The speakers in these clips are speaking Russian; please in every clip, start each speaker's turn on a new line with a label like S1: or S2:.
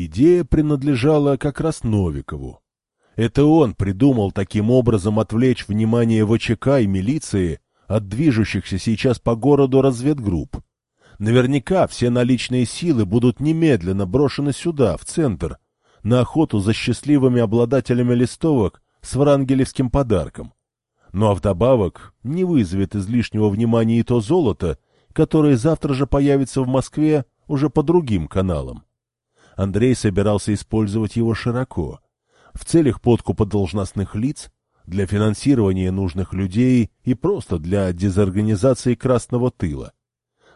S1: Идея принадлежала как раз Новикову. Это он придумал таким образом отвлечь внимание ВЧК и милиции от движущихся сейчас по городу разведгрупп. Наверняка все наличные силы будут немедленно брошены сюда, в центр, на охоту за счастливыми обладателями листовок с врангелевским подарком. Ну а вдобавок не вызовет излишнего внимания и то золото, которое завтра же появится в Москве уже по другим каналам. Андрей собирался использовать его широко, в целях подкупа должностных лиц, для финансирования нужных людей и просто для дезорганизации красного тыла.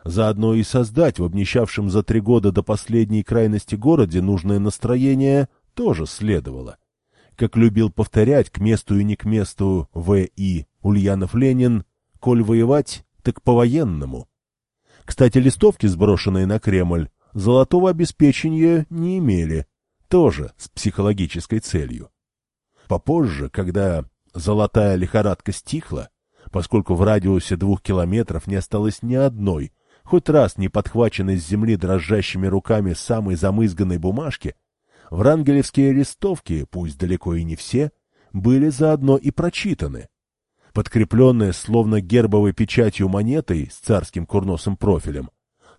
S1: Заодно и создать в обнищавшем за три года до последней крайности городе нужное настроение тоже следовало. Как любил повторять к месту и не к месту В.И. Ульянов-Ленин, коль воевать, так по-военному. Кстати, листовки, сброшенные на Кремль, золотого обеспечения не имели, тоже с психологической целью. Попозже, когда золотая лихорадка стихла, поскольку в радиусе двух километров не осталось ни одной, хоть раз не подхваченной с земли дрожащими руками самой замызганной бумажки, врангелевские листовки, пусть далеко и не все, были заодно и прочитаны. Подкрепленные словно гербовой печатью монетой с царским курносым профилем,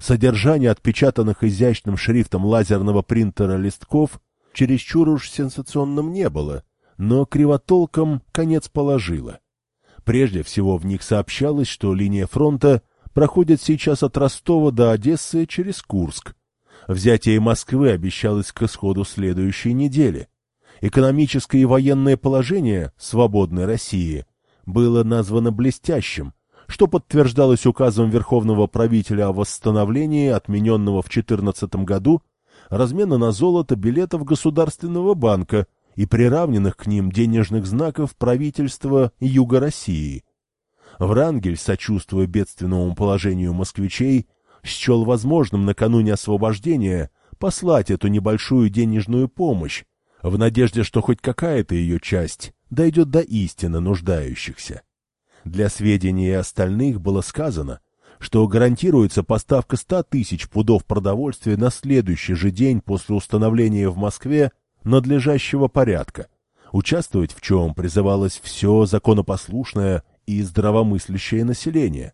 S1: содержание отпечатанных изящным шрифтом лазерного принтера листков чересчур уж сенсационным не было, но кривотолком конец положило. Прежде всего в них сообщалось, что линия фронта проходит сейчас от Ростова до Одессы через Курск. Взятие Москвы обещалось к исходу следующей недели. Экономическое и военное положение свободной России было названо блестящим, что подтверждалось указом Верховного правителя о восстановлении, отмененного в 2014 году, размена на золото билетов Государственного банка и приравненных к ним денежных знаков правительства Юга России – Врангель, сочувствуя бедственному положению москвичей, счел возможным накануне освобождения послать эту небольшую денежную помощь, в надежде, что хоть какая-то ее часть дойдет до истинно нуждающихся. Для сведения остальных было сказано, что гарантируется поставка ста тысяч пудов продовольствия на следующий же день после установления в Москве надлежащего порядка, участвовать в чем призывалось все законопослушное и здравомыслящее население.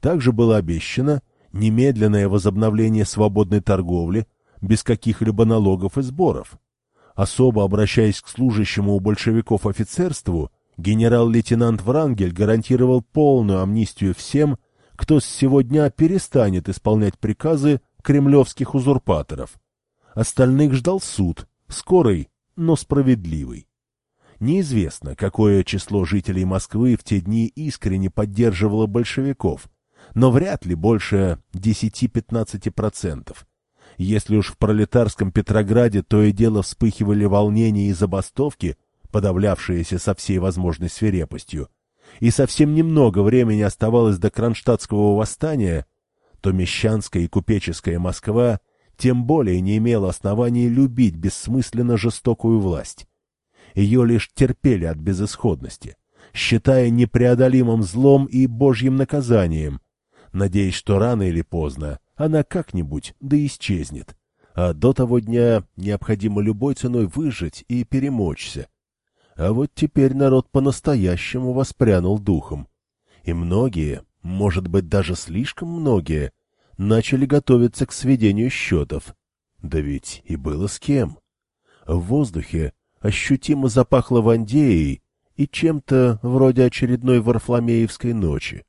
S1: Также было обещано немедленное возобновление свободной торговли без каких-либо налогов и сборов. Особо обращаясь к служащему у большевиков офицерству, генерал-лейтенант Врангель гарантировал полную амнистию всем, кто с сегодня перестанет исполнять приказы кремлевских узурпаторов. Остальных ждал суд, скорый, но справедливый. Неизвестно, какое число жителей Москвы в те дни искренне поддерживало большевиков, но вряд ли больше 10-15%. Если уж в пролетарском Петрограде то и дело вспыхивали волнения и забастовки, подавлявшиеся со всей возможной свирепостью, и совсем немного времени оставалось до Кронштадтского восстания, то мещанская и купеческая Москва тем более не имела оснований любить бессмысленно жестокую власть. Ее лишь терпели от безысходности, считая непреодолимым злом и божьим наказанием, надеясь, что рано или поздно она как-нибудь да исчезнет. А до того дня необходимо любой ценой выжить и перемочься. А вот теперь народ по-настоящему воспрянул духом. И многие, может быть, даже слишком многие, начали готовиться к сведению счетов. Да ведь и было с кем. В воздухе ощутимо запахло Вандеей и чем-то вроде очередной Варфломеевской ночи.